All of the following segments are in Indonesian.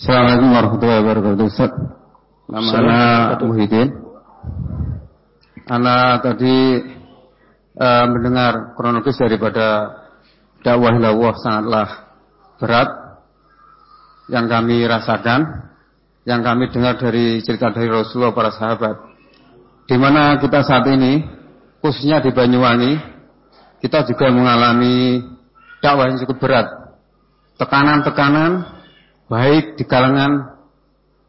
Assalamualaikum warahmatullahi wabarakatuh. Ustaz. Nama Ana Muhyiddin. Ana tadi uh, mendengar kronologis daripada dakwah Allah sangatlah berat yang kami rasakan, yang kami dengar dari cerita dari Rasulullah para sahabat. Di mana kita saat ini, khususnya di Banyuwangi, kita juga mengalami dakwah yang cukup berat. Tekanan-tekanan baik di kalangan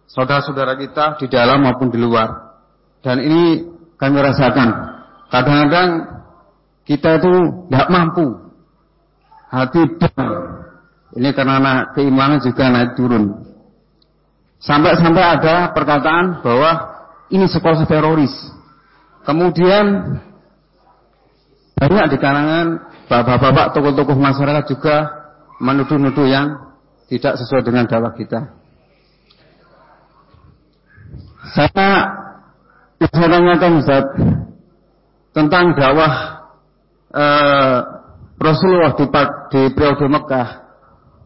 saudara-saudara kita di dalam maupun di luar. Dan ini kami rasakan. Kadang-kadang kita itu tidak mampu. Hati down. Ini karena keimanan juga naik turun. Sampai-sampai ada perkataan bahwa ini sekolah teroris. Kemudian banyak di kalangan bapak-bapak tokoh-tokoh masyarakat juga menuduh-nuduh yang tidak sesuai dengan dakwah kita. Saya saya tanyakan Ustaz tentang dakwah eh, Rasulullah di, di periode Mekah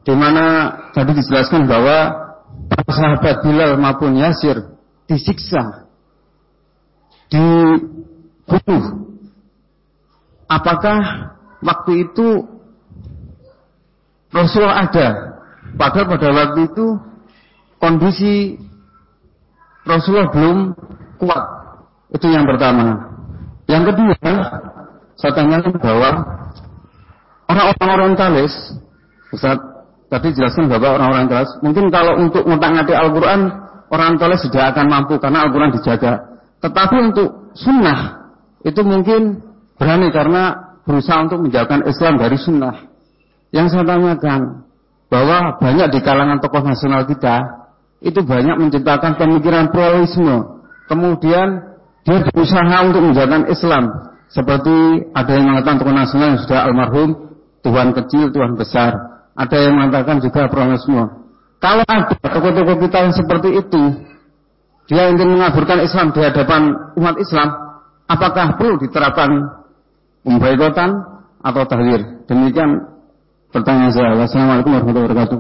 di mana tadi dijelaskan bahwa para sahabat Bilal maupun Yasir disiksa dibunuh apakah waktu itu Rasulullah ada Padahal pada waktu itu kondisi Rasulullah belum kuat. Itu yang pertama. Yang kedua, saya tanyakan bahwa orang-orang orientalis, Ustaz tadi jelaskan bahwa orang-orang orientalis, mungkin kalau untuk ngotak Al-Quran, orang orientalis tidak akan mampu karena Al-Quran dijaga. Tetapi untuk sunnah, itu mungkin berani karena berusaha untuk menjauhkan Islam dari sunnah. Yang saya tanyakan, bahwa banyak di kalangan tokoh nasional kita itu banyak menciptakan pemikiran pluralisme. Kemudian dia berusaha untuk menjadikan Islam seperti ada yang mengatakan tokoh nasional yang sudah almarhum Tuhan kecil, Tuhan besar. Ada yang mengatakan juga pluralisme. Kalau ada tokoh-tokoh kita yang seperti itu, dia ingin mengaburkan Islam di hadapan umat Islam, apakah perlu diterapkan pemboikotan atau tahdir? Demikian Pertanyaan saya, Assalamualaikum warahmatullahi wabarakatuh.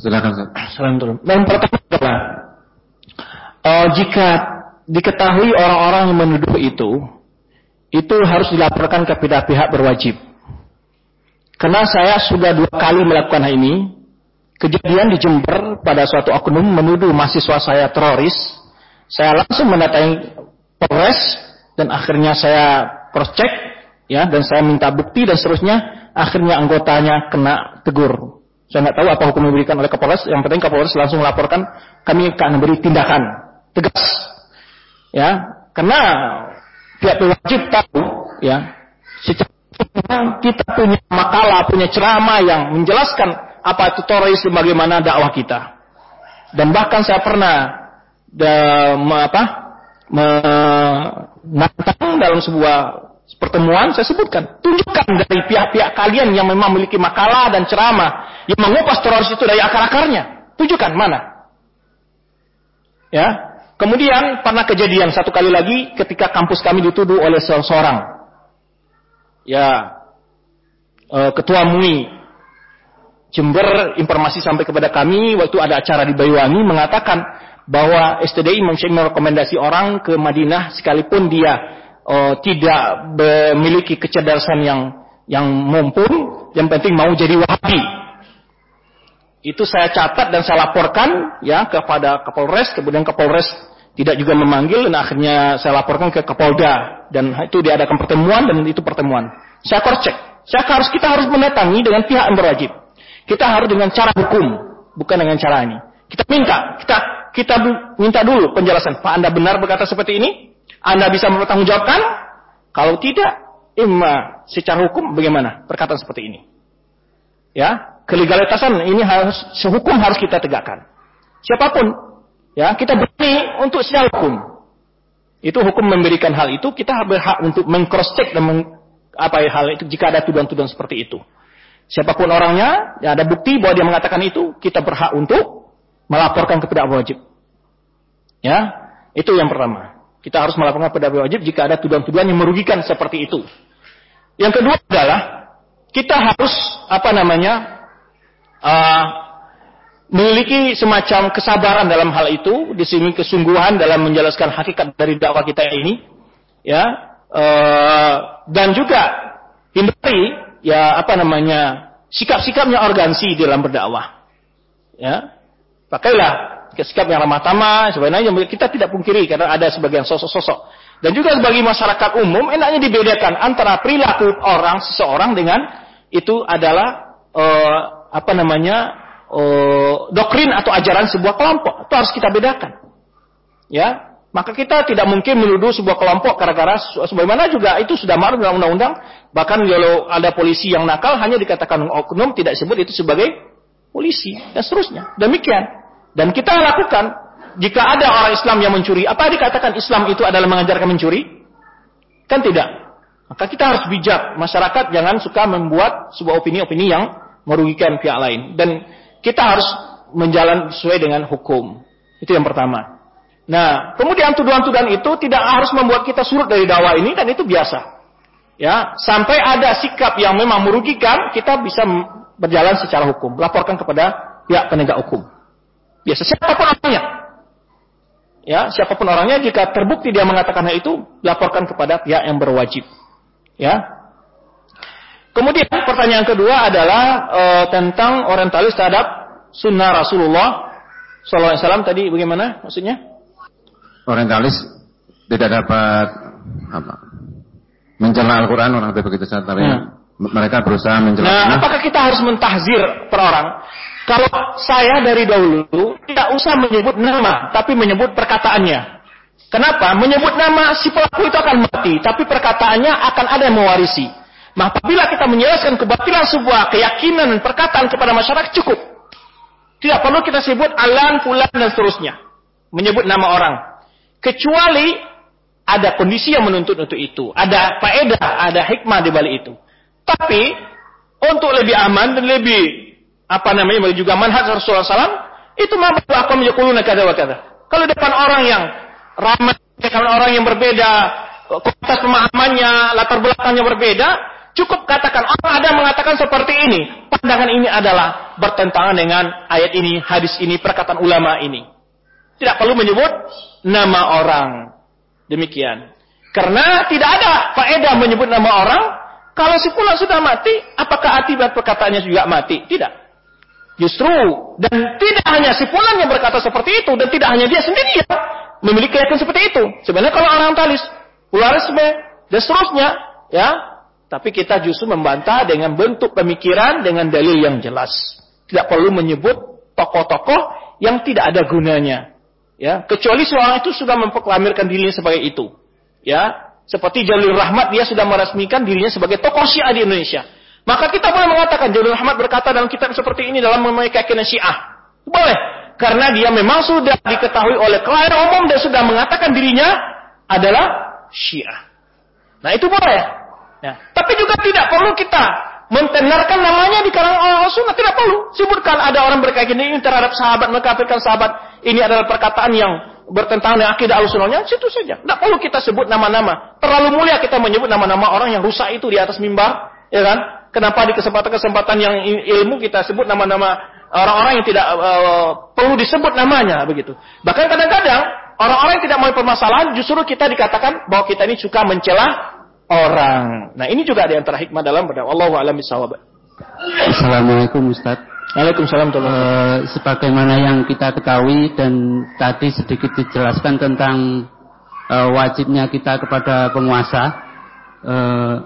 Silakan. Assalamualaikum. Yang pertama adalah uh, jika diketahui orang-orang yang menuduh itu, itu harus dilaporkan kepada pihak berwajib. Karena saya sudah dua kali melakukan hal ini. Kejadian di Jember pada suatu oknum menuduh mahasiswa saya teroris. Saya langsung mendatangi Polres dan akhirnya saya cross check ya dan saya minta bukti dan seterusnya akhirnya anggotanya kena tegur. Saya nggak tahu apa hukum yang diberikan oleh Kapolres. Yang penting Kapolres langsung laporkan, kami akan memberi tindakan tegas. Ya, karena pihak wajib tahu, ya, secara kita punya makalah, punya ceramah yang menjelaskan apa itu teroris bagaimana dakwah kita. Dan bahkan saya pernah da, me, apa, menantang dalam sebuah pertemuan saya sebutkan. Tunjukkan dari pihak-pihak kalian yang memang memiliki makalah dan ceramah yang mengupas teroris itu dari akar-akarnya. Tunjukkan mana. Ya. Kemudian pernah kejadian satu kali lagi ketika kampus kami dituduh oleh seseorang. Ya. E, ketua MUI Jember informasi sampai kepada kami waktu ada acara di Banyuwangi mengatakan bahwa STDI merekomendasi orang ke Madinah sekalipun dia uh, tidak memiliki kecerdasan yang yang mumpuni, yang penting mau jadi wahabi. Itu saya catat dan saya laporkan ya kepada Kapolres, kemudian Kapolres tidak juga memanggil dan akhirnya saya laporkan ke Kapolda dan itu diadakan pertemuan dan itu pertemuan. Saya check. Saya harus kita harus mendatangi dengan pihak yang berwajib. Kita harus dengan cara hukum, bukan dengan cara ini. Kita minta, kita kita minta dulu penjelasan. Pak Anda benar berkata seperti ini? Anda bisa mempertanggungjawabkan? Kalau tidak, imma secara hukum bagaimana perkataan seperti ini? Ya, kelegalitasan ini harus sehukum harus kita tegakkan. Siapa pun, ya kita berani untuk secara hukum. Itu hukum memberikan hal itu, kita berhak untuk mengcross check dan meng, apa ya hal itu jika ada tuduhan-tuduhan seperti itu. Siapa pun orangnya, ya ada bukti bahwa dia mengatakan itu, kita berhak untuk melaporkan kepada wajib. Ya, itu yang pertama. Kita harus melaporkan pada wajib jika ada tuduhan-tuduhan yang merugikan seperti itu. Yang kedua adalah kita harus apa namanya uh, memiliki semacam kesabaran dalam hal itu, di sini kesungguhan dalam menjelaskan hakikat dari dakwah kita ini, ya, uh, dan juga hindari ya apa namanya sikap-sikapnya organsi dalam berdakwah, ya, pakailah sikap yang ramah tamah, sebenarnya kita tidak pungkiri karena ada sebagian sosok-sosok dan juga bagi masyarakat umum enaknya dibedakan antara perilaku orang seseorang dengan itu adalah uh, apa namanya uh, doktrin atau ajaran sebuah kelompok. Itu harus kita bedakan. Ya, maka kita tidak mungkin menuduh sebuah kelompok gara-gara sebagaimana juga itu sudah marah dalam undang-undang. Bahkan kalau ada polisi yang nakal hanya dikatakan oknum tidak disebut itu sebagai polisi dan seterusnya. Demikian. Dan kita lakukan jika ada orang Islam yang mencuri, apa dikatakan Islam itu adalah mengajarkan mencuri? Kan tidak. Maka kita harus bijak. Masyarakat jangan suka membuat sebuah opini-opini yang merugikan pihak lain. Dan kita harus menjalan sesuai dengan hukum. Itu yang pertama. Nah, kemudian tuduhan-tuduhan itu tidak harus membuat kita surut dari dakwah ini, dan itu biasa. Ya, sampai ada sikap yang memang merugikan, kita bisa berjalan secara hukum, laporkan kepada pihak penegak hukum. Biasa siapa pun orangnya, ya siapa pun orangnya jika terbukti dia mengatakan hal itu laporkan kepada pihak yang berwajib. Ya. Kemudian pertanyaan kedua adalah e, tentang orientalis terhadap sunnah Rasulullah SAW tadi bagaimana maksudnya? Orientalis tidak dapat apa mencela Al-Quran orang begitu saja tapi ya. mereka berusaha menjelaskan nah apakah kita harus mentahzir per orang kalau saya dari dahulu tidak usah menyebut nama, tapi menyebut perkataannya. Kenapa? Menyebut nama si pelaku itu akan mati, tapi perkataannya akan ada yang mewarisi. Nah, apabila kita menjelaskan kebatilan sebuah keyakinan dan perkataan kepada masyarakat cukup. Tidak perlu kita sebut alan, fulan dan seterusnya. Menyebut nama orang. Kecuali ada kondisi yang menuntut untuk itu. Ada faedah, ada hikmah di balik itu. Tapi untuk lebih aman dan lebih apa namanya juga manhaj Rasulullah SAW itu mampu akan menjakuluna kada wa. Kalau depan orang yang ramai, kalau orang yang berbeda, kualitas pemahamannya, latar belakangnya berbeda, cukup katakan orang ada mengatakan seperti ini. Pandangan ini adalah bertentangan dengan ayat ini, hadis ini, perkataan ulama ini. Tidak perlu menyebut nama orang. Demikian. Karena tidak ada faedah menyebut nama orang. Kalau si pula sudah mati, apakah akibat perkataannya juga mati? Tidak. Justru dan tidak hanya si fulan yang berkata seperti itu dan tidak hanya dia sendiri ya memiliki keyakinan seperti itu. Sebenarnya kalau orang talis, polarisme dan seterusnya, ya. Tapi kita justru membantah dengan bentuk pemikiran dengan dalil yang jelas. Tidak perlu menyebut tokoh-tokoh yang tidak ada gunanya. Ya, kecuali seorang itu sudah memproklamirkan dirinya sebagai itu. Ya, seperti Jalil Rahmat dia sudah meresmikan dirinya sebagai tokoh Syiah di Indonesia. Maka kita boleh mengatakan Jalil Ahmad berkata dalam kitab seperti ini dalam memiliki keyakinan Syiah. Boleh. Karena dia memang sudah diketahui oleh klien umum dan sudah mengatakan dirinya adalah Syiah. Nah itu boleh. Ya. Tapi juga tidak perlu kita mentenarkan namanya di kalangan orang sunnah. Tidak perlu. Sebutkan ada orang berkeyakinan ini terhadap sahabat, mengkafirkan sahabat. Ini adalah perkataan yang bertentangan dengan akidah al-sunnahnya. Situ saja. Tidak perlu kita sebut nama-nama. Terlalu mulia kita menyebut nama-nama orang yang rusak itu di atas mimbar. Ya kan? Kenapa di kesempatan-kesempatan yang ilmu kita sebut nama-nama orang-orang yang tidak uh, perlu disebut namanya begitu. Bahkan kadang-kadang orang-orang yang tidak mau permasalahan justru kita dikatakan bahwa kita ini suka mencela orang. Nah, ini juga ada antara hikmah dalam berdakwah. Allahu a'lam Assalamualaikum Ustaz. Waalaikumsalam uh, sebagaimana yang kita ketahui dan tadi sedikit dijelaskan tentang uh, wajibnya kita kepada penguasa. Uh,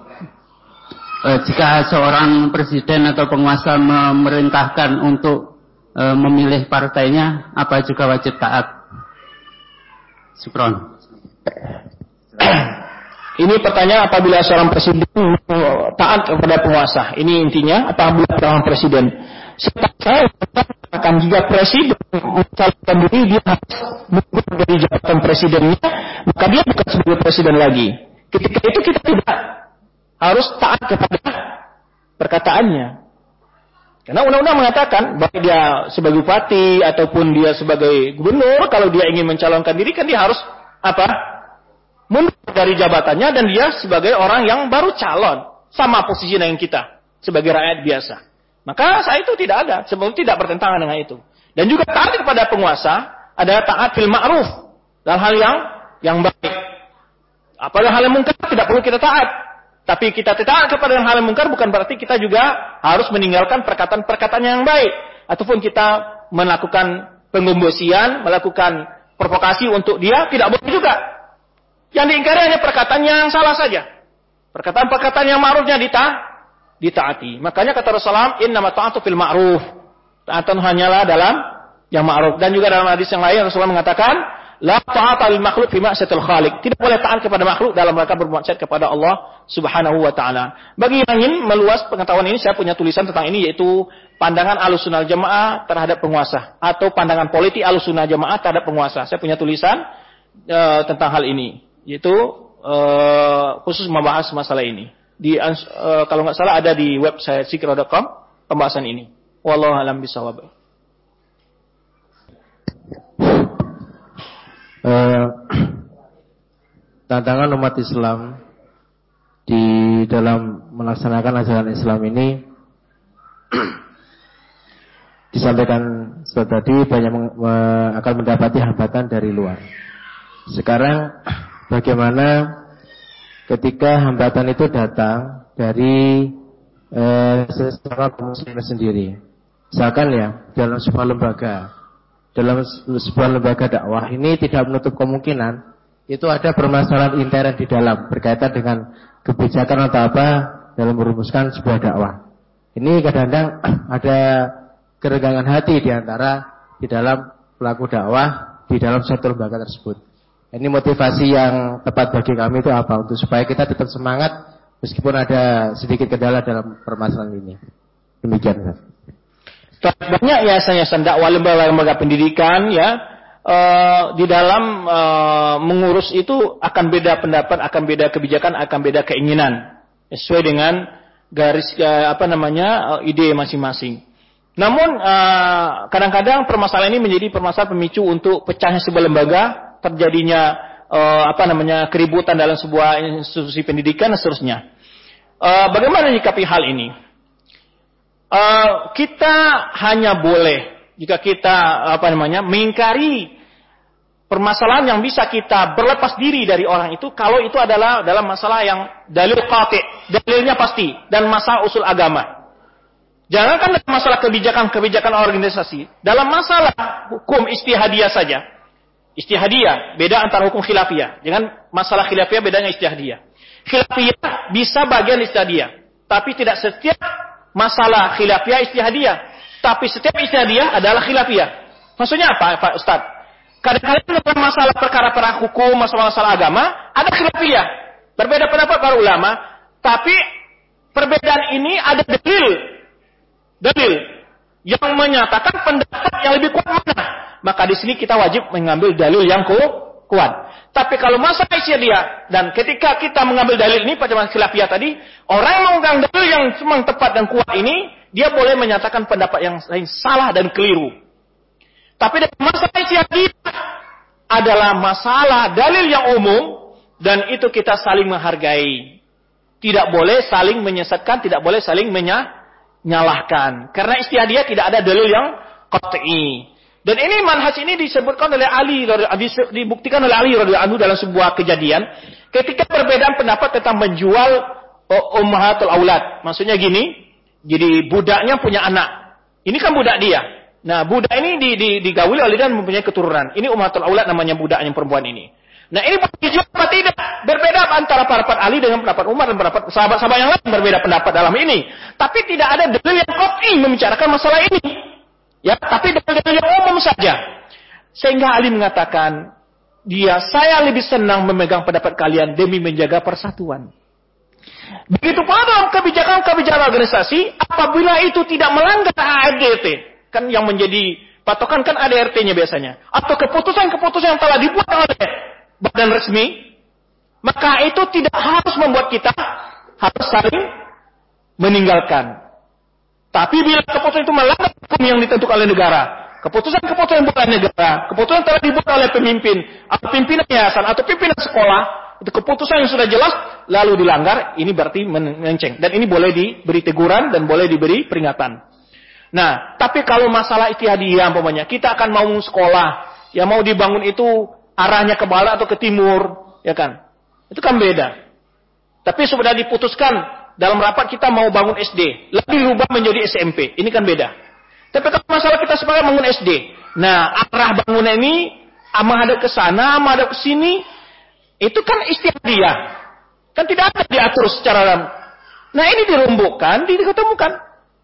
jika seorang presiden atau penguasa memerintahkan untuk e, memilih partainya, apa juga wajib taat? Sukron. Ini pertanyaan apabila seorang presiden taat kepada penguasa. Ini intinya apabila seorang presiden. Saya akan jika presiden mencalonkan diri dia harus mundur dari jabatan presidennya, maka dia bukan sebagai presiden lagi. Ketika itu kita tidak harus taat kepada perkataannya. Karena undang-undang mengatakan baik dia sebagai bupati ataupun dia sebagai gubernur kalau dia ingin mencalonkan diri kan dia harus apa? mundur dari jabatannya dan dia sebagai orang yang baru calon sama posisi dengan kita sebagai rakyat biasa. Maka saya itu tidak ada, sebelum tidak bertentangan dengan itu. Dan juga taat kepada penguasa adalah taat fil ma'ruf. Dalam hal yang yang baik. Apalagi hal yang mungkar tidak perlu kita taat. Tapi kita taat kepada hal yang mungkar bukan berarti kita juga harus meninggalkan perkataan-perkataan yang baik. Ataupun kita melakukan penggembosian, melakukan provokasi untuk dia, tidak boleh juga. Yang diingkari hanya perkataan yang salah saja. Perkataan-perkataan yang ma'rufnya dita, ditaati. Makanya kata Rasulullah, inna ta'atu fil ma'ruf. Taatan hanyalah dalam yang ma'ruf. Dan juga dalam hadis yang lain Rasulullah mengatakan, La ta'ata lil makhluk fi ma'siyatil khaliq. Tidak boleh taat kepada makhluk dalam rangka bermaksiat kepada Allah Subhanahu wa taala. Bagi yang ingin meluas pengetahuan ini, saya punya tulisan tentang ini yaitu pandangan Ahlussunnah Jamaah terhadap penguasa atau pandangan politik Ahlussunnah Jamaah terhadap penguasa. Saya punya tulisan uh, tentang hal ini, yaitu uh, khusus membahas masalah ini. Di uh, kalau nggak salah ada di website sikro.com pembahasan ini. Wallahu alam bisawab. Eh, tantangan umat Islam di dalam melaksanakan ajaran Islam ini disampaikan tadi banyak akan mendapati hambatan dari luar. Sekarang bagaimana ketika hambatan itu datang dari eh, sesama muslim sendiri. Misalkan ya dalam sebuah lembaga dalam sebuah lembaga dakwah ini tidak menutup kemungkinan itu ada permasalahan intern di dalam berkaitan dengan kebijakan atau apa dalam merumuskan sebuah dakwah. Ini kadang-kadang ada keregangan hati di antara di dalam pelaku dakwah di dalam satu lembaga tersebut. Ini motivasi yang tepat bagi kami itu apa? Untuk supaya kita tetap semangat meskipun ada sedikit kendala dalam permasalahan ini. Demikian. Banyak yayasan-yayasan dakwah lembaga-lembaga pendidikan ya uh, di dalam uh, mengurus itu akan beda pendapat, akan beda kebijakan, akan beda keinginan sesuai dengan garis uh, apa namanya ide masing-masing. Namun kadang-kadang uh, permasalahan ini menjadi permasalahan pemicu untuk pecahnya sebuah lembaga, terjadinya uh, apa namanya keributan dalam sebuah institusi pendidikan dan seterusnya. Uh, bagaimana menyikapi hal ini? Uh, kita hanya boleh jika kita apa namanya mengingkari permasalahan yang bisa kita berlepas diri dari orang itu kalau itu adalah dalam masalah yang dalil qati, dalilnya pasti dan masalah usul agama. Jangankan dalam masalah kebijakan-kebijakan organisasi, dalam masalah hukum istihadiyah saja. Istihadiyah beda antara hukum khilafiyah. Jangan masalah khilafiyah bedanya istihadiyah. Khilafiyah bisa bagian istihadiyah, tapi tidak setiap masalah khilafiyah istihadiyah. Tapi setiap istihadiyah adalah khilafiyah. Maksudnya apa Pak Ustaz? Kadang-kadang dalam masalah perkara-perkara hukum, masalah-masalah agama, ada khilafiyah. Berbeda pendapat para ulama, tapi perbedaan ini ada dalil. Dalil yang menyatakan pendapat yang lebih kuat mana. Maka di sini kita wajib mengambil dalil yang kuat. Tapi kalau masa dia dan ketika kita mengambil dalil ini pada khilafiyah tadi, orang yang memegang dalil yang memang tepat dan kuat ini, dia boleh menyatakan pendapat yang lain salah dan keliru. Tapi dalam masa dia adalah masalah dalil yang umum dan itu kita saling menghargai. Tidak boleh saling menyesatkan, tidak boleh saling menyalahkan. Karena istihadiyah tidak ada dalil yang qat'i. Dan ini manhaj ini disebutkan oleh Ali, dibuktikan oleh Ali radhiyallahu dalam sebuah kejadian ketika perbedaan pendapat tentang menjual ummahatul aulad. Maksudnya gini, jadi budaknya punya anak. Ini kan budak dia. Nah, budak ini di, di, digauli oleh dan mempunyai keturunan. Ini ummahatul aulad namanya budaknya perempuan ini. Nah, ini dijual apa tidak? Berbeda antara pendapat Ali dengan pendapat Umar dan pendapat sahabat-sahabat yang lain berbeda pendapat dalam ini. Tapi tidak ada dalil yang kopi membicarakan masalah ini. Ya, tapi dengan yang umum saja. Sehingga Ali mengatakan, dia saya lebih senang memegang pendapat kalian demi menjaga persatuan. Begitu pula dalam kebijakan-kebijakan organisasi, apabila itu tidak melanggar ARDT, kan yang menjadi patokan kan ADRT-nya biasanya, atau keputusan-keputusan yang telah dibuat oleh badan resmi, maka itu tidak harus membuat kita harus saling meninggalkan. Tapi bila keputusan itu melanggar hukum yang ditentukan oleh negara, keputusan-keputusan bukan negara, keputusan telah dibuat oleh pemimpin, atau pimpinan yayasan, atau pimpinan sekolah, itu keputusan yang sudah jelas, lalu dilanggar, ini berarti menceng. Dan ini boleh diberi teguran dan boleh diberi peringatan. Nah, tapi kalau masalah istihadiyah umpamanya, kita akan mau sekolah, ya mau dibangun itu arahnya ke barat atau ke timur, ya kan? Itu kan beda. Tapi sudah diputuskan dalam rapat kita mau bangun SD, lebih rubah menjadi SMP. Ini kan beda. Tapi kalau masalah kita sepakat bangun SD, nah arah bangunan ini menghadap ke sana, menghadap ke sini, itu kan istihadiyah. Kan tidak ada diatur secara dalam. Nah ini dirumbukan, diketemukan.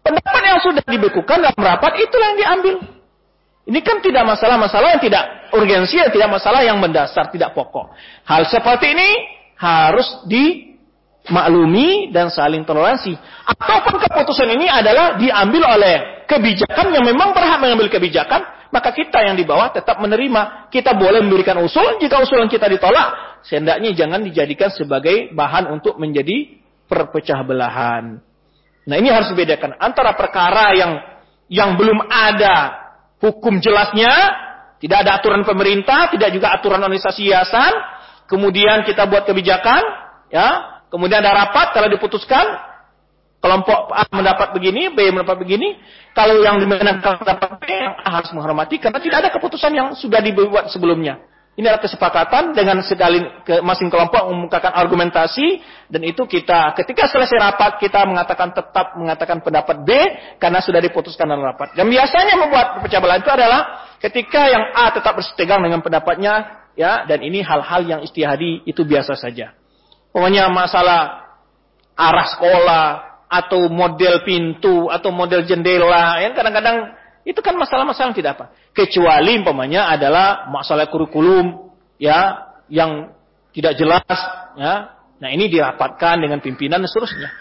Pendapat yang sudah dibekukan dalam rapat itulah yang diambil. Ini kan tidak masalah-masalah yang tidak urgensi, yang tidak masalah yang mendasar, tidak pokok. Hal seperti ini harus dimaklumi dan saling toleransi. Ataupun keputusan ini adalah diambil oleh kebijakan yang memang berhak mengambil kebijakan, maka kita yang di bawah tetap menerima. Kita boleh memberikan usul, jika usul yang kita ditolak, sendaknya jangan dijadikan sebagai bahan untuk menjadi perpecah belahan. Nah ini harus dibedakan antara perkara yang yang belum ada hukum jelasnya, tidak ada aturan pemerintah, tidak juga aturan organisasi yayasan, kemudian kita buat kebijakan, ya, kemudian ada rapat kalau diputuskan kelompok A mendapat begini, B mendapat begini, kalau yang dimenangkan mendapat B, yang A harus menghormati karena tidak ada keputusan yang sudah dibuat sebelumnya. Ini adalah kesepakatan dengan sedalin ke masing kelompok mengumumkan argumentasi dan itu kita ketika selesai rapat kita mengatakan tetap mengatakan pendapat B karena sudah diputuskan dalam rapat. Dan biasanya membuat perpecah belah itu adalah ketika yang A tetap bersetegang dengan pendapatnya ya dan ini hal-hal yang istihadi itu biasa saja. Pokoknya masalah arah sekolah atau model pintu atau model jendela yang kadang-kadang itu kan masalah-masalah tidak apa. Kecuali umpamanya adalah masalah kurikulum ya yang tidak jelas ya. Nah, ini dirapatkan dengan pimpinan dan seterusnya.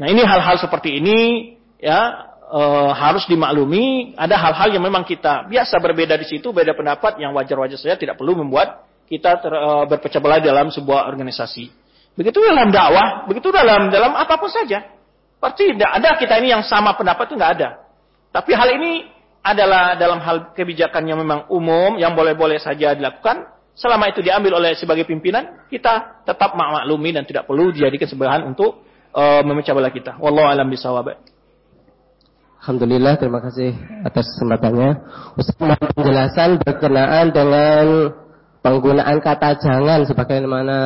Nah, ini hal-hal seperti ini ya e, harus dimaklumi, ada hal-hal yang memang kita biasa berbeda di situ, beda pendapat yang wajar-wajar saja tidak perlu membuat kita ter, e, berpecah belah dalam sebuah organisasi. Begitu dalam dakwah, begitu dalam dalam apa pun saja. Pasti tidak ada kita ini yang sama pendapat itu nggak ada. Tapi hal ini adalah dalam hal kebijakan yang memang umum, yang boleh-boleh saja dilakukan. Selama itu diambil oleh sebagai pimpinan, kita tetap maklumi dan tidak perlu dijadikan sebahan untuk uh, memecah belah kita. Wallahu alam bisawab. Alhamdulillah, terima kasih atas kesempatannya. Ustaz penjelasan berkenaan dengan penggunaan kata jangan sebagaimana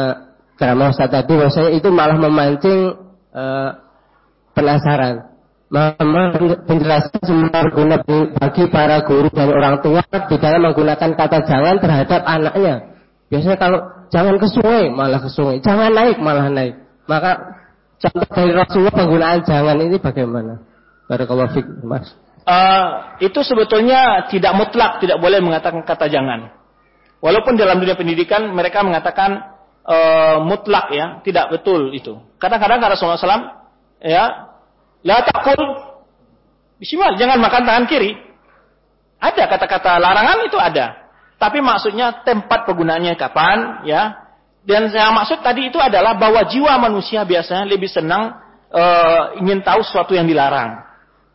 ceramah Ustaz tadi, bahwasanya itu malah memancing uh, penasaran penjelasan semua berguna bagi para guru dan orang tua di dalam menggunakan kata jangan terhadap anaknya. Biasanya kalau jangan ke sungai malah ke sungai, jangan naik malah naik. Maka contoh dari Rasulullah penggunaan jangan ini bagaimana? Barakallahu fik, Mas. Uh, itu sebetulnya tidak mutlak, tidak boleh mengatakan kata jangan. Walaupun dalam dunia pendidikan mereka mengatakan uh, mutlak ya, tidak betul itu. Kadang-kadang Rasulullah SAW ya La takul bismillah, jangan makan tangan kiri. Ada kata-kata larangan itu ada. Tapi maksudnya tempat penggunaannya kapan, ya. Dan yang maksud tadi itu adalah bahwa jiwa manusia biasanya lebih senang e, ingin tahu sesuatu yang dilarang.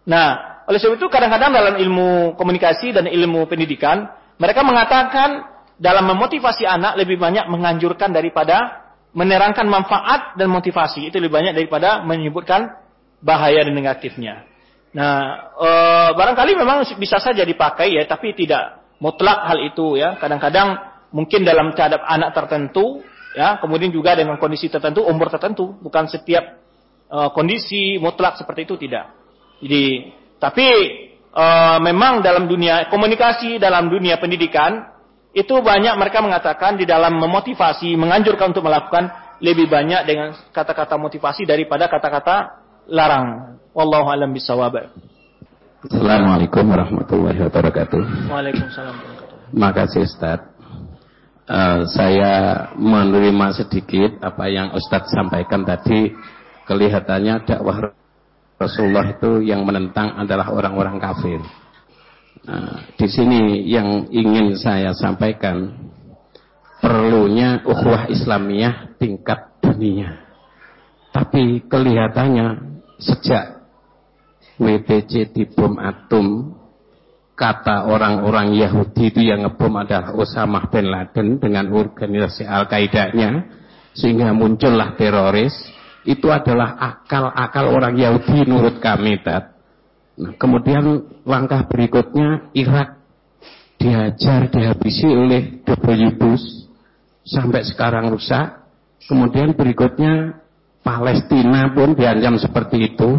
Nah, oleh sebab itu kadang-kadang dalam ilmu komunikasi dan ilmu pendidikan, mereka mengatakan dalam memotivasi anak lebih banyak menganjurkan daripada menerangkan manfaat dan motivasi. Itu lebih banyak daripada menyebutkan bahaya dan negatifnya. Nah, e, barangkali memang bisa saja dipakai ya, tapi tidak mutlak hal itu ya. Kadang-kadang mungkin dalam terhadap anak tertentu ya, kemudian juga dengan kondisi tertentu, umur tertentu, bukan setiap e, kondisi mutlak seperti itu tidak. Jadi, tapi e, memang dalam dunia komunikasi, dalam dunia pendidikan itu banyak mereka mengatakan di dalam memotivasi, menganjurkan untuk melakukan lebih banyak dengan kata-kata motivasi daripada kata-kata larang. Wallahu alam bisawab. Assalamualaikum warahmatullahi wabarakatuh. Waalaikumsalam Makasih Ustaz. Uh, saya menerima sedikit apa yang Ustadz sampaikan tadi. Kelihatannya dakwah Rasulullah itu yang menentang adalah orang-orang kafir. Nah, di sini yang ingin saya sampaikan perlunya ukhuwah Islamiyah tingkat dunia. Tapi kelihatannya sejak WTC dibom atom kata orang-orang Yahudi itu yang ngebom adalah Osama bin Laden dengan organisasi Al-Qaeda-nya sehingga muncullah teroris itu adalah akal-akal orang Yahudi menurut kami Tat. Nah, kemudian langkah berikutnya Irak dihajar, dihabisi oleh W. Bush sampai sekarang rusak. Kemudian berikutnya Palestina pun diancam seperti itu.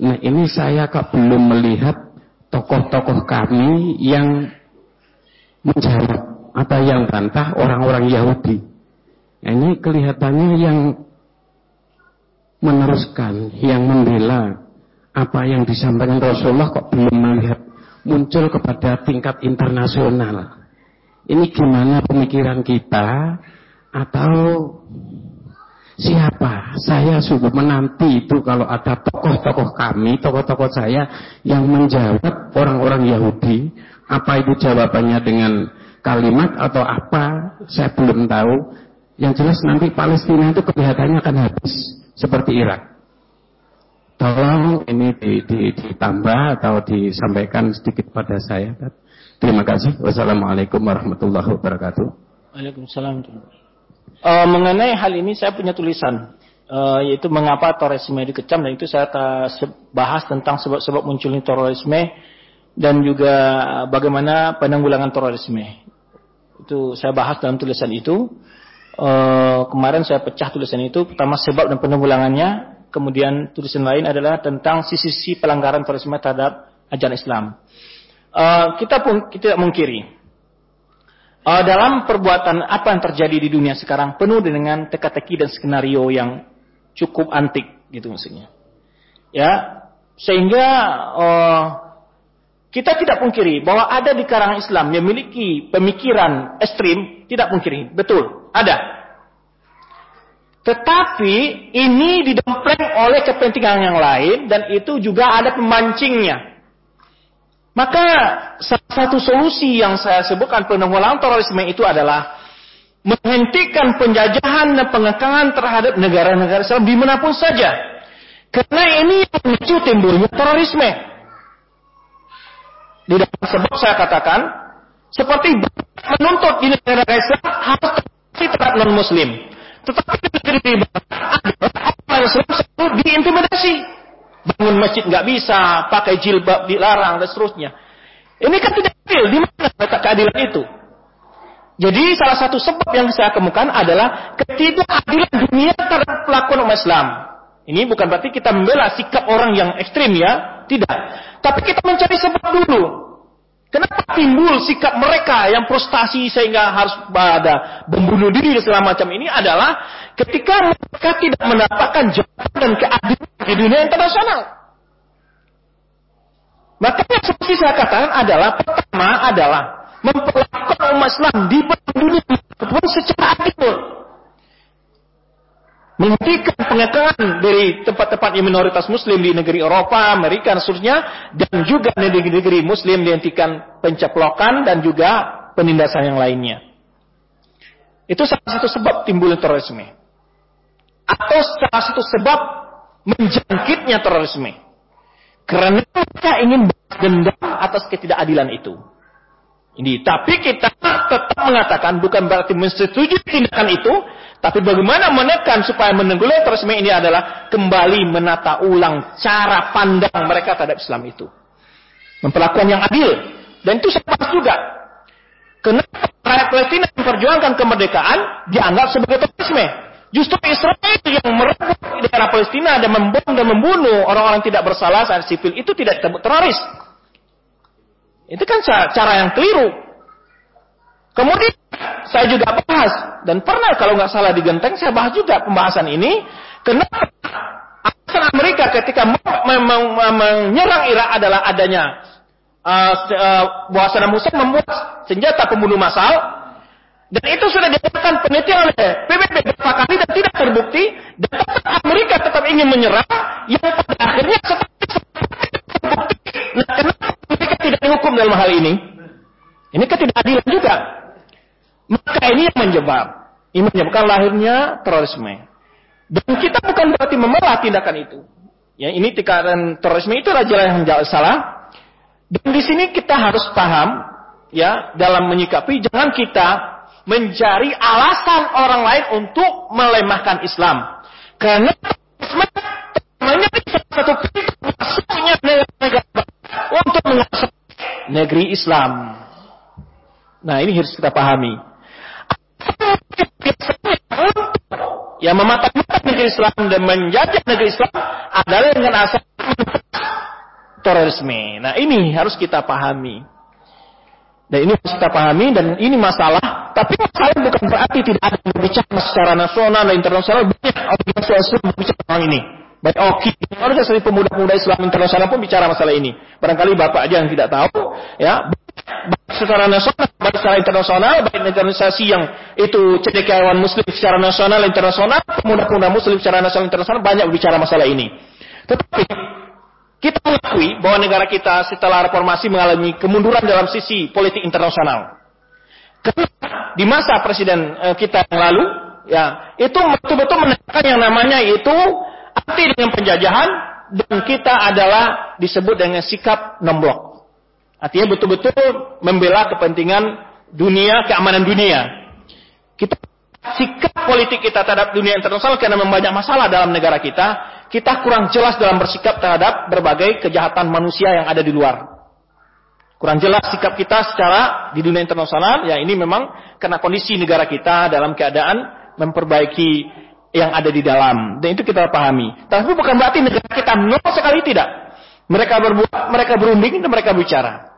Nah ini saya kok belum melihat tokoh-tokoh kami yang menjawab atau yang bantah orang-orang Yahudi. Nah, ini kelihatannya yang meneruskan, yang membela apa yang disampaikan Rasulullah kok belum melihat muncul kepada tingkat internasional. Ini gimana pemikiran kita atau siapa? Saya sudah menanti itu kalau ada tokoh-tokoh kami, tokoh-tokoh saya yang menjawab orang-orang Yahudi, apa itu jawabannya dengan kalimat atau apa, saya belum tahu. Yang jelas nanti Palestina itu kelihatannya akan habis seperti Irak. Tolong ini ditambah atau disampaikan sedikit pada saya. Terima kasih. Wassalamualaikum warahmatullahi wabarakatuh. Waalaikumsalam. Uh, mengenai hal ini saya punya tulisan uh, yaitu mengapa terorisme dikecam dan itu saya bahas tentang sebab-sebab munculnya terorisme dan juga bagaimana penanggulangan terorisme. Itu saya bahas dalam tulisan itu. Uh, kemarin saya pecah tulisan itu pertama sebab dan penanggulangannya, kemudian tulisan lain adalah tentang sisi-sisi pelanggaran terorisme terhadap ajaran Islam. Uh, kita pun kita tidak mungkiri uh, dalam perbuatan apa yang terjadi di dunia sekarang penuh dengan teka-teki dan skenario yang cukup antik gitu maksudnya. Ya, sehingga uh, kita tidak pungkiri bahwa ada di kalangan Islam yang memiliki pemikiran ekstrim, tidak pungkiri, betul, ada. Tetapi ini didompleng oleh kepentingan yang lain dan itu juga ada pemancingnya. Maka salah satu solusi yang saya sebutkan penanggulangan terorisme itu adalah menghentikan penjajahan dan pengekangan terhadap negara-negara Islam di mana pun saja. Karena ini yang memicu timbulnya terorisme. Di dalam sebab saya katakan, seperti menuntut di negara Islam harus terhadap non-muslim. Tetapi negeri orang Islam selalu diintimidasi. Bangun masjid nggak bisa, pakai jilbab dilarang dan seterusnya. Ini kan tidak adil. Di mana letak keadilan itu? Jadi salah satu sebab yang saya kemukan adalah ketidakadilan dunia terhadap pelakuan umat Islam. Ini bukan berarti kita membela sikap orang yang ekstrim ya, tidak. Tapi kita mencari sebab dulu. Kenapa timbul sikap mereka yang frustasi sehingga harus pada membunuh diri dan segala macam ini adalah ketika mereka tidak mendapatkan jawaban dan keadilan di dunia internasional. Makanya seperti saya katakan adalah pertama adalah memperlakukan umat Islam di dunia secara adil. Menghentikan pengekangan dari tempat-tempat yang minoritas muslim di negeri Eropa, Amerika, dan seterusnya. Dan juga negeri-negeri muslim dihentikan pencaplokan dan juga penindasan yang lainnya. Itu salah satu sebab timbulnya terorisme. Atau salah satu sebab menjangkitnya terorisme. Karena mereka ingin dendam atas ketidakadilan itu. Ini, tapi kita tetap mengatakan bukan berarti menyetujui tindakan itu, tapi bagaimana menekan supaya menenggelam terorisme ini adalah kembali menata ulang cara pandang mereka terhadap Islam itu. Memperlakukan yang adil. Dan itu sepas juga. Kenapa rakyat Palestina memperjuangkan kemerdekaan dianggap sebagai terorisme? Justru Israel yang merebut daerah Palestina dan membom dan membunuh orang-orang tidak bersalah saat sipil itu tidak teroris. Itu kan cara yang keliru. Kemudian saya juga bahas dan pernah kalau nggak salah di Genteng saya bahas juga pembahasan ini. Kenapa alasan Amerika ketika menyerang Irak adalah adanya uh, uh, bahwa Saddam membuat senjata pembunuh massal dan itu sudah dilakukan penelitian oleh PBB beberapa kali dan tidak terbukti. Dan tetap Amerika tetap ingin menyerang yang pada akhirnya setelah terbukti. Nah, kenapa Amerika tidak dihukum dalam hal ini? Ini ketidakadilan juga. Maka ini yang menjebak. Ini menyebabkan lahirnya terorisme. Dan kita bukan berarti memelah tindakan itu. Ya, ini tingkatan terorisme itu adalah jalan yang salah. Dan di sini kita harus paham ya dalam menyikapi jangan kita mencari alasan orang lain untuk melemahkan Islam. Karena Islam menjadi salah satu pintu masuknya negara-negara negeri Islam. Nah, ini harus kita pahami. Yang mematah-matah negeri Islam dan menjajah negeri Islam adalah dengan asal terorisme. Nah, ini harus kita pahami. Dan ini harus kita pahami dan ini masalah. Tapi masalah bukan berarti tidak ada berbicara secara nasional dan internasional. Banyak organisasi Islam berbicara tentang ini. Baik Oki, organisasi pemuda-pemuda Islam internasional pun bicara masalah ini. Barangkali Bapak aja yang tidak tahu, ya baik secara nasional, baik secara internasional, baik organisasi yang itu cendekiawan muslim secara nasional, internasional, pemuda-pemuda muslim secara nasional, internasional banyak berbicara masalah ini. Tetapi kita mengakui bahwa negara kita setelah reformasi mengalami kemunduran dalam sisi politik internasional. Karena di masa presiden eh, kita yang lalu, ya itu betul-betul menegakkan yang namanya itu anti dengan penjajahan dan kita adalah disebut dengan sikap non. Artinya betul-betul membela kepentingan dunia, keamanan dunia. Kita sikap politik kita terhadap dunia internasional karena banyak masalah dalam negara kita, kita kurang jelas dalam bersikap terhadap berbagai kejahatan manusia yang ada di luar. Kurang jelas sikap kita secara di dunia internasional, ya ini memang karena kondisi negara kita dalam keadaan memperbaiki yang ada di dalam. Dan itu kita pahami. Tapi bukan berarti negara kita nol sekali tidak. Mereka berbuat, mereka berunding dan mereka bicara.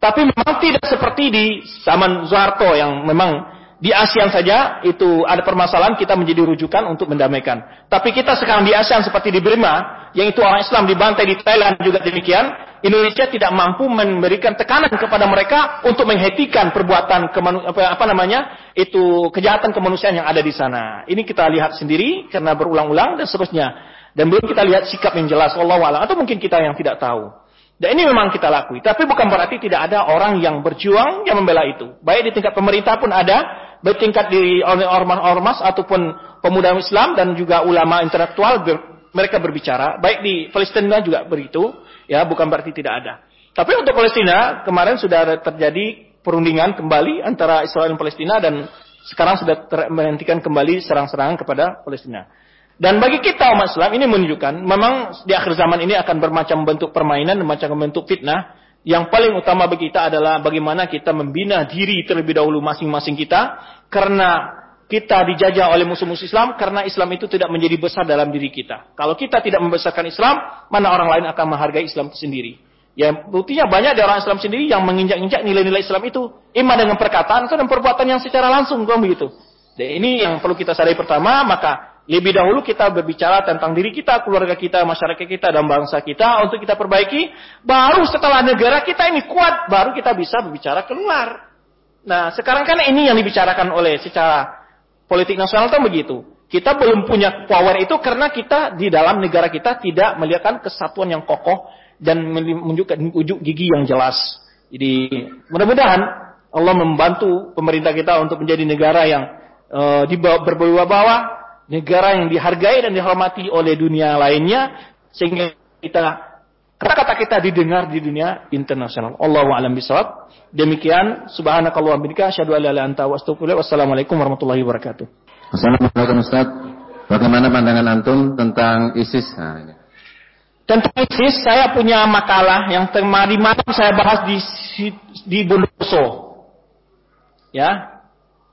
Tapi memang tidak seperti di zaman Soeharto yang memang di ASEAN saja itu ada permasalahan kita menjadi rujukan untuk mendamaikan. Tapi kita sekarang di ASEAN seperti di Burma, yang itu orang Islam dibantai di Thailand juga demikian, Indonesia tidak mampu memberikan tekanan kepada mereka untuk menghentikan perbuatan apa, apa namanya itu kejahatan kemanusiaan yang ada di sana. Ini kita lihat sendiri karena berulang-ulang dan seterusnya. Dan belum kita lihat sikap yang jelas Allah atau mungkin kita yang tidak tahu. Dan ini memang kita lakui. Tapi bukan berarti tidak ada orang yang berjuang yang membela itu. Baik di tingkat pemerintah pun ada, baik tingkat di ormas-ormas ataupun pemuda Islam dan juga ulama intelektual mereka berbicara. Baik di Palestina juga begitu. Ya, bukan berarti tidak ada. Tapi untuk Palestina, kemarin sudah terjadi perundingan kembali antara Israel dan Palestina dan sekarang sudah menghentikan kembali serang-serangan kepada Palestina. Dan bagi kita umat Islam ini menunjukkan memang di akhir zaman ini akan bermacam bentuk permainan dan macam bentuk fitnah. Yang paling utama bagi kita adalah bagaimana kita membina diri terlebih dahulu masing-masing kita karena kita dijajah oleh musuh-musuh Islam karena Islam itu tidak menjadi besar dalam diri kita. Kalau kita tidak membesarkan Islam, mana orang lain akan menghargai Islam itu sendiri. Ya, buktinya banyak dari orang Islam sendiri yang menginjak-injak nilai-nilai Islam itu, ima dengan perkataan atau dengan perbuatan yang secara langsung, begitu. Dan ini yang perlu kita sadari pertama, maka lebih dahulu kita berbicara tentang diri kita, keluarga kita, masyarakat kita, dan bangsa kita untuk kita perbaiki. Baru setelah negara kita ini kuat, baru kita bisa berbicara keluar. Nah, sekarang kan ini yang dibicarakan oleh secara politik nasional itu begitu. Kita belum punya power itu karena kita di dalam negara kita tidak melihatkan kesatuan yang kokoh dan menunjukkan ujuk gigi yang jelas. Jadi mudah-mudahan Allah membantu pemerintah kita untuk menjadi negara yang uh, di berbawah-bawah, negara yang dihargai dan dihormati oleh dunia lainnya sehingga kita kata-kata kita didengar di dunia internasional. Allahu a'lam bishawab. Demikian subhanakallah bihamdika asyhadu an la ilaha anta Wassalamualaikum warahmatullahi wabarakatuh. Assalamualaikum Ustaz. Bagaimana pandangan antum tentang ISIS? Nah, ini. Tentang ISIS saya punya makalah yang kemarin malam saya bahas di di Bondowoso. Ya.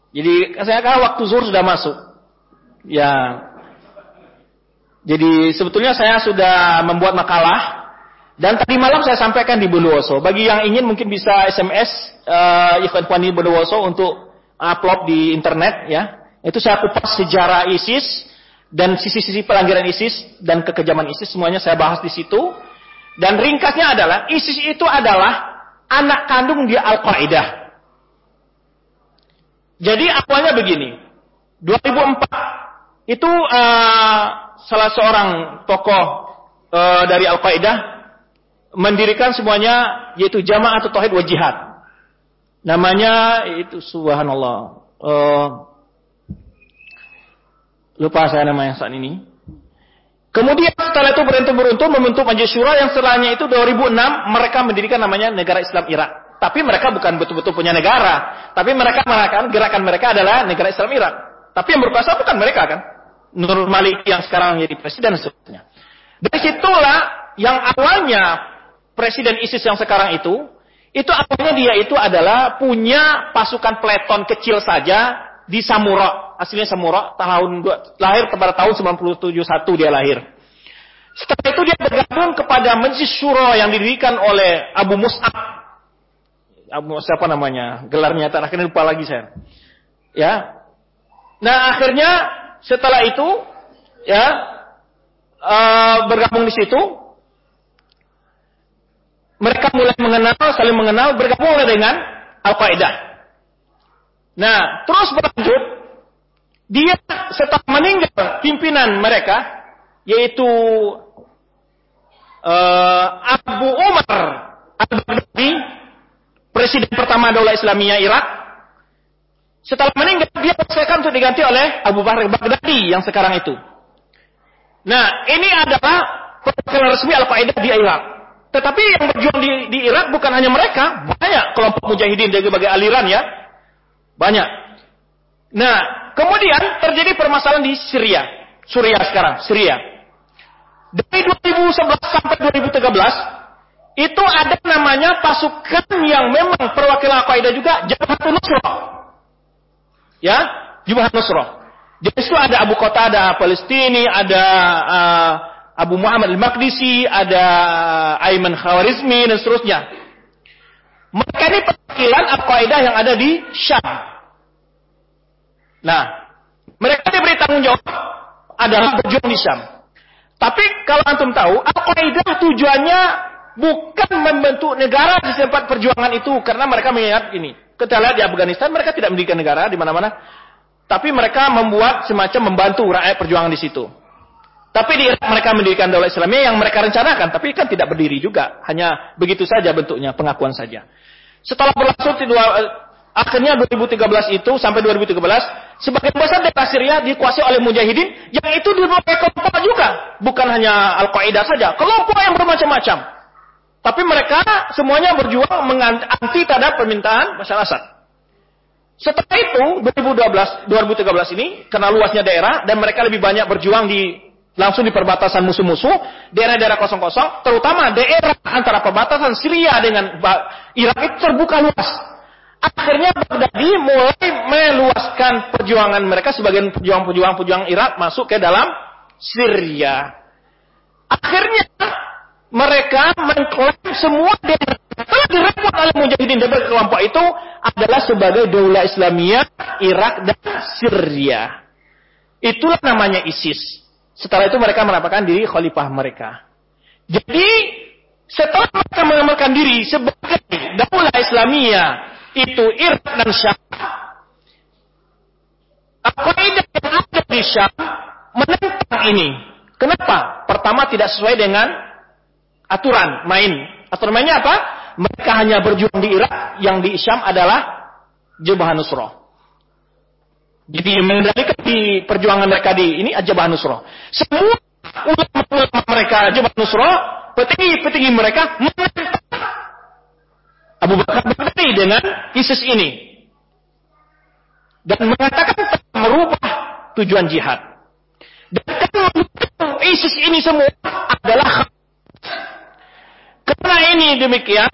Jadi saya kan waktu zuhur sudah masuk. Ya. Jadi sebetulnya saya sudah membuat makalah dan tadi malam saya sampaikan di Bondowoso. Bagi yang ingin mungkin bisa SMS uh, Ikhwan Kwani Bondowoso untuk upload di internet ya. Itu saya kupas sejarah ISIS dan sisi-sisi pelanggaran ISIS dan kekejaman ISIS semuanya saya bahas di situ. Dan ringkasnya adalah ISIS itu adalah anak kandung di Al-Qaeda. Jadi awalnya begini. 2004 itu uh, salah seorang tokoh uh, dari Al-Qaeda mendirikan semuanya yaitu jamaah atau tauhid wa jihad. Namanya itu subhanallah. Uh, lupa saya nama yang saat ini. Kemudian setelah itu beruntung-beruntung membentuk majelis syura yang setelahnya itu 2006 mereka mendirikan namanya negara Islam Irak. Tapi mereka bukan betul-betul punya negara. Tapi mereka mengatakan gerakan mereka adalah negara Islam Irak. Tapi yang berkuasa bukan mereka kan. Nur Malik yang sekarang menjadi presiden dan sebagainya. Dari situlah yang awalnya presiden ISIS yang sekarang itu, Itu awalnya dia itu adalah punya pasukan peleton kecil saja di Samura. Aslinya Samura, tahun lahir pada tahun 971 dia lahir. Setelah itu dia bergabung kepada Majlis Syuro yang didirikan oleh Abu Mus'ab. Abu siapa namanya? Gelarnya terakhir lupa lagi saya. Ya. Nah, akhirnya setelah itu ya uh, bergabung di situ mereka mulai mengenal, saling mengenal, bergabung dengan Al-Qaeda. Nah, terus berlanjut, dia setelah meninggal pimpinan mereka, yaitu uh, Abu Umar Al-Baghdadi, presiden pertama Daulah Islamiyah Irak, setelah meninggal dia selesaikan untuk diganti oleh Abu Bakar Baghdadi yang sekarang itu. Nah, ini adalah perwakilan resmi Al-Qaeda di Irak. Tetapi yang berjuang di, di Irak bukan hanya mereka, banyak kelompok mujahidin dari berbagai aliran ya. Banyak. Nah, kemudian terjadi permasalahan di Syria. Syria sekarang, Syria. Dari 2011 sampai 2013, itu ada namanya pasukan yang memang perwakilan Al-Qaeda juga, Jabhatun Nusrah. Ya, Jabhatun Nusrah. Di situ ada Abu Kota, ada Palestini, ada uh, Abu Muhammad al-Maqdisi, ada Aiman Khawarizmi, dan seterusnya. Mereka ini perwakilan Al-Qaeda yang ada di Syam. Nah, mereka diberi tanggung jawab adalah berjuang di Syam. Tapi kalau antum tahu, Al-Qaeda tujuannya bukan membentuk negara di tempat perjuangan itu karena mereka mengingat ini. Kita lihat di Afghanistan mereka tidak mendirikan negara di mana-mana, tapi mereka membuat semacam membantu rakyat perjuangan di situ. Tapi di Irak mereka mendirikan daulah Islamiyah yang mereka rencanakan, tapi kan tidak berdiri juga, hanya begitu saja bentuknya, pengakuan saja. Setelah berlangsung dua, eh, akhirnya 2013 itu sampai 2013, sebagian besar daerah Syria dikuasai oleh mujahidin, yang itu berbagai kelompok juga, bukan hanya Al-Qaeda saja, kelompok yang bermacam-macam. Tapi mereka semuanya berjuang menganti terhadap permintaan masyarakat. Setelah itu 2012 2013 ini karena luasnya daerah dan mereka lebih banyak berjuang di langsung di perbatasan musuh-musuh, daerah-daerah kosong-kosong, terutama daerah antara perbatasan Syria dengan Irak itu terbuka luas. Akhirnya Baghdadi mulai meluaskan perjuangan mereka sebagian pejuang-pejuang-pejuang Irak masuk ke dalam Syria. Akhirnya mereka mengklaim semua daerah telah direbut oleh mujahidin dan kelompok itu adalah sebagai daulah Islamiyah Irak dan Syria. Itulah namanya ISIS. Setelah itu mereka menampakkan diri khalifah mereka. Jadi setelah mereka mengamalkan diri sebagai daulah Islamiyah itu Irak dan Syam. Al-Qaeda yang ada di Syam menentang ini. Kenapa? Pertama tidak sesuai dengan aturan main. Aturan mainnya apa? Mereka hanya berjuang di Irak, yang di Syam adalah Jabah Nusrah. Jadi mengendalikan di perjuangan mereka di ini aja Nusra. Semua ulama-ulama mereka aja Nusra, petinggi-petinggi mereka menentang Abu Bakar Baghdadi dengan ISIS ini. Dan mengatakan merubah tujuan jihad. Dan ISIS ini semua adalah karena ini demikian,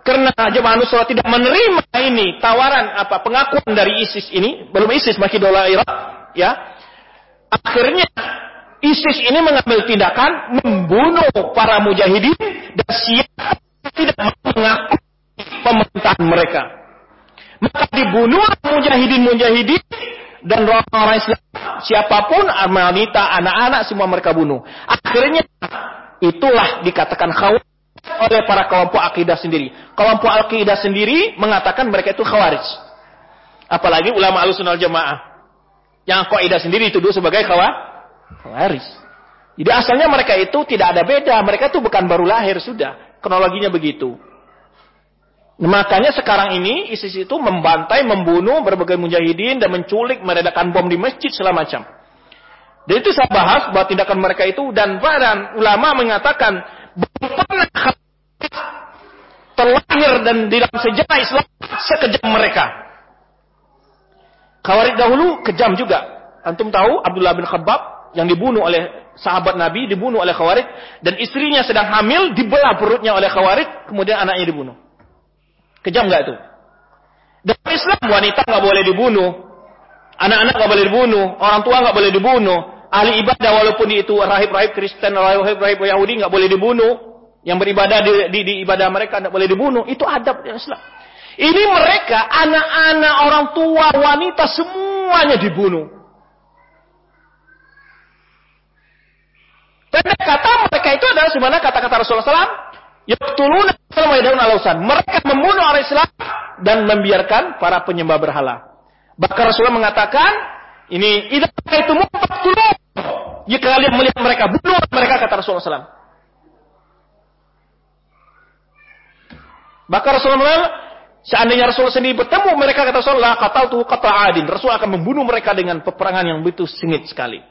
karena jemaah Nusra tidak menerima ini tawaran apa pengakuan dari ISIS ini, belum ISIS masih dola Irak, ya. Akhirnya ISIS ini mengambil tindakan membunuh para mujahidin dan siapa tidak mengaku pemerintahan mereka. Maka dibunuh mujahidin-mujahidin dan orang-orang Islam siapa pun wanita, anak-anak semua mereka bunuh. Akhirnya itulah dikatakan khawatir oleh para kelompok akidah sendiri. Kelompok akidah sendiri mengatakan mereka itu khawarij. Apalagi ulama alusunal jamaah. Yang kaidah sendiri itu dulu sebagai khawarij. Jadi asalnya mereka itu tidak ada beda. Mereka itu bukan baru lahir sudah. Kronologinya begitu. Makanya sekarang ini ISIS itu membantai, membunuh berbagai mujahidin dan menculik, meredakan bom di masjid segala macam. Dan itu saya bahas bahwa tindakan mereka itu dan para ulama mengatakan belum pernah terlahir dan di dalam sejarah Islam sekejam mereka. Khawarij dahulu kejam juga. Antum tahu Abdullah bin Khabbab yang dibunuh oleh sahabat Nabi dibunuh oleh Khawarij dan istrinya sedang hamil dibelah perutnya oleh Khawarij kemudian anaknya dibunuh. Kejam nggak itu? Dalam Islam wanita nggak boleh dibunuh, anak-anak nggak boleh dibunuh, orang tua nggak boleh dibunuh, ahli ibadah walaupun itu rahib-rahib Kristen, rahib-rahib Yahudi nggak boleh dibunuh, yang beribadah di, di, di ibadah mereka nggak boleh dibunuh, itu adab Islam. Ini mereka anak-anak orang tua wanita semuanya dibunuh. Pendek kata mereka itu adalah sebenarnya kata-kata Rasulullah SAW. Yaktuluna alausan. Mereka membunuh orang Islam dan membiarkan para penyembah berhala. Bahkan Rasulullah mengatakan, ini idza itu faqtuluhum. Jika kalian melihat mereka, bunuh mereka kata Rasulullah SAW. Bahkan Rasulullah Seandainya Rasulullah sendiri bertemu mereka kata Rasulullah, kata tuh kata adin. Rasul akan membunuh mereka dengan peperangan yang begitu sengit sekali.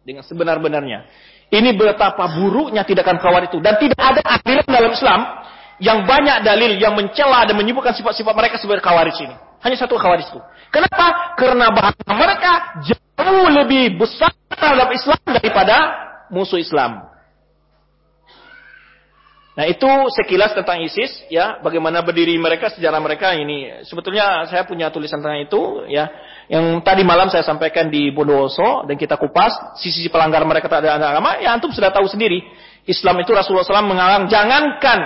Dengan sebenar-benarnya. Ini betapa buruknya tindakan kawar itu. Dan tidak ada aliran dalam Islam yang banyak dalil yang mencela dan menyebutkan sifat-sifat mereka sebagai kawaris ini. Hanya satu kawaris itu. Kenapa? Karena bahasa mereka jauh lebih besar terhadap Islam daripada musuh Islam. Nah itu sekilas tentang ISIS ya. Bagaimana berdiri mereka sejarah mereka ini. Sebetulnya saya punya tulisan tentang itu ya. Yang tadi malam saya sampaikan di Bondowoso dan kita kupas sisi-sisi pelanggar mereka terhadap agama ya antum sudah tahu sendiri. Islam itu Rasulullah SAW mengalang jangankan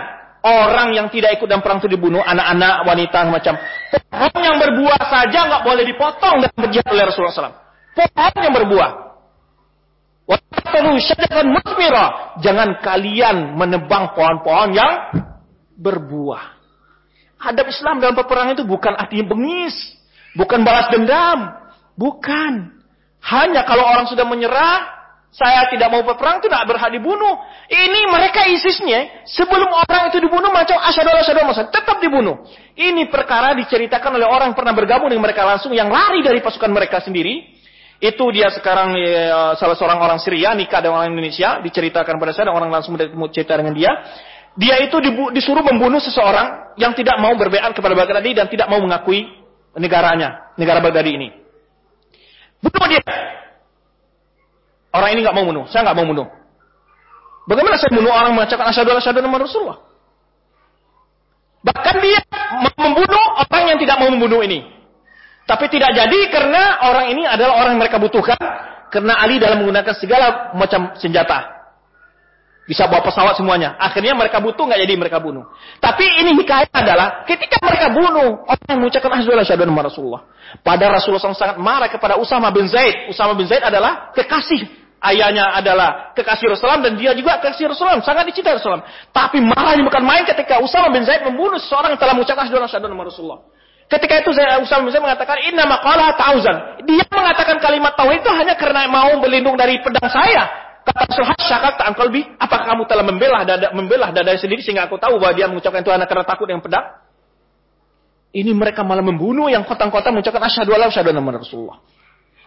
orang yang tidak ikut dalam perang itu dibunuh anak-anak wanita macam. Pohon yang berbuah saja nggak boleh dipotong dan berjihad oleh Rasulullah SAW pohon yang berbuah Jangan kalian menebang pohon-pohon yang berbuah. Adab Islam dalam peperangan itu bukan artinya bengis. Bukan balas dendam. Bukan. Hanya kalau orang sudah menyerah, saya tidak mau berperang itu tidak berhak dibunuh. Ini mereka ISISnya sebelum orang itu dibunuh macam asyhadu asyhadu tetap dibunuh. Ini perkara diceritakan oleh orang yang pernah bergabung dengan mereka langsung yang lari dari pasukan mereka sendiri itu dia sekarang ya, salah seorang orang Syria nikah dengan orang Indonesia, diceritakan pada saya, dan orang langsung cerita dengan dia. Dia itu disuruh membunuh seseorang yang tidak mau berbeat kepada Baghdadi dan tidak mau mengakui negaranya, negara Baghdadi ini. Bunuh dia. Orang ini nggak mau bunuh, saya nggak mau bunuh. Bagaimana saya bunuh orang mengucapkan asyhadu asyhadu nama Rasulullah? Bahkan dia membunuh orang yang tidak mau membunuh ini. Tapi tidak jadi karena orang ini adalah orang yang mereka butuhkan. Karena Ali dalam menggunakan segala macam senjata. Bisa bawa pesawat semuanya. Akhirnya mereka butuh nggak jadi mereka bunuh. Tapi ini hikayat adalah ketika mereka bunuh orang yang mengucapkan ahzulah syahadu Rasulullah. Pada Rasulullah SAW sangat marah kepada Usama bin Zaid. Usama bin Zaid adalah kekasih ayahnya adalah kekasih Rasulullah dan dia juga kekasih Rasulullah, sangat dicintai Rasulullah. Tapi marahnya bukan main ketika Usama bin Zaid membunuh seorang yang telah mengucapkan syahadu nama Rasulullah. Ketika itu saya Usama bin mengatakan inna maqala ta'uzan. Dia mengatakan kalimat tauhid itu hanya karena mau berlindung dari pedang saya. Kata Rasulullah syakak ta'an qalbi, apakah kamu telah membelah dada membelah dada sendiri sehingga aku tahu bahwa dia mengucapkan itu hanya karena takut dengan pedang? Ini mereka malah membunuh yang kota-kota mengucapkan asyhadu alla asyhadu Rasulullah.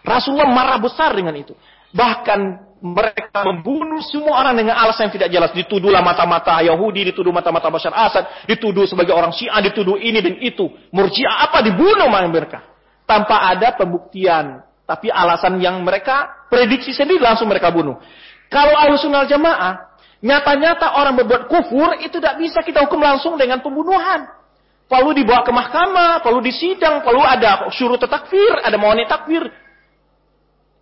Rasulullah marah besar dengan itu. Bahkan mereka membunuh semua orang dengan alasan yang tidak jelas. Dituduhlah mata-mata Yahudi, dituduh mata-mata Bashar Asad, dituduh sebagai orang Syiah, dituduh ini dan itu. Murjiah apa dibunuh mereka. Tanpa ada pembuktian. Tapi alasan yang mereka prediksi sendiri langsung mereka bunuh. Kalau alusunal jamaah, nyata-nyata orang berbuat kufur, itu tidak bisa kita hukum langsung dengan pembunuhan. Perlu dibawa ke mahkamah, perlu disidang, perlu ada suruh takfir, ada mawani takfir.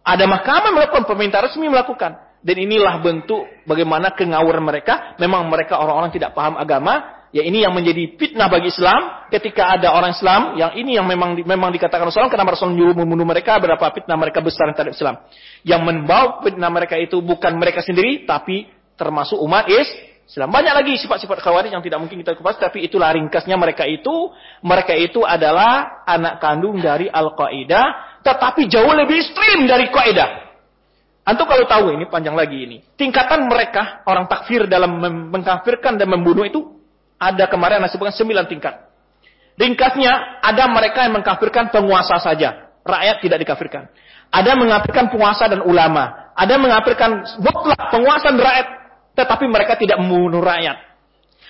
Ada mahkamah melakukan, pemerintah resmi melakukan. Dan inilah bentuk bagaimana kengawuran mereka. Memang mereka orang-orang tidak paham agama. Ya ini yang menjadi fitnah bagi Islam. Ketika ada orang Islam, yang ini yang memang memang dikatakan Rasulullah, kenapa Rasulullah menyuruh membunuh mereka, berapa fitnah mereka besar terhadap Islam. Yang membawa fitnah mereka itu bukan mereka sendiri, tapi termasuk umat is Islam. Banyak lagi sifat-sifat khawarij yang tidak mungkin kita kupas, tapi itulah ringkasnya mereka itu. Mereka itu adalah anak kandung dari Al-Qaeda tetapi jauh lebih ekstrim dari kaidah. Antum kalau tahu ini panjang lagi ini. Tingkatan mereka orang takfir dalam mengkafirkan dan membunuh itu ada kemarin yang sebutkan sembilan tingkat. Ringkasnya ada mereka yang mengkafirkan penguasa saja, rakyat tidak dikafirkan. Ada mengafirkan penguasa dan ulama, ada mengafirkan mutlak penguasa dan rakyat, tetapi mereka tidak membunuh rakyat.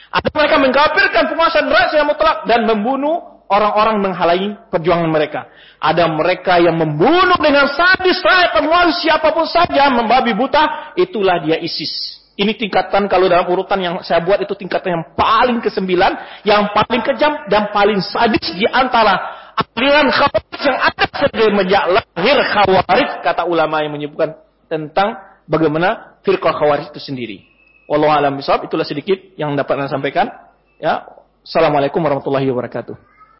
Ada mereka mengkafirkan penguasa dan rakyat yang mutlak dan membunuh orang-orang menghalangi perjuangan mereka. Ada mereka yang membunuh dengan sadis rakyat penguasa siapa pun saja membabi buta, itulah dia ISIS. Ini tingkatan kalau dalam urutan yang saya buat itu tingkatan yang paling kesembilan, yang paling kejam dan paling sadis di antara aliran khawarij yang ada semenjak lahir khawarij kata ulama yang menyebutkan tentang bagaimana firqah khawarij itu sendiri. Wallahu alam bisawab itulah sedikit yang dapat saya sampaikan. Ya, Assalamualaikum warahmatullahi wabarakatuh.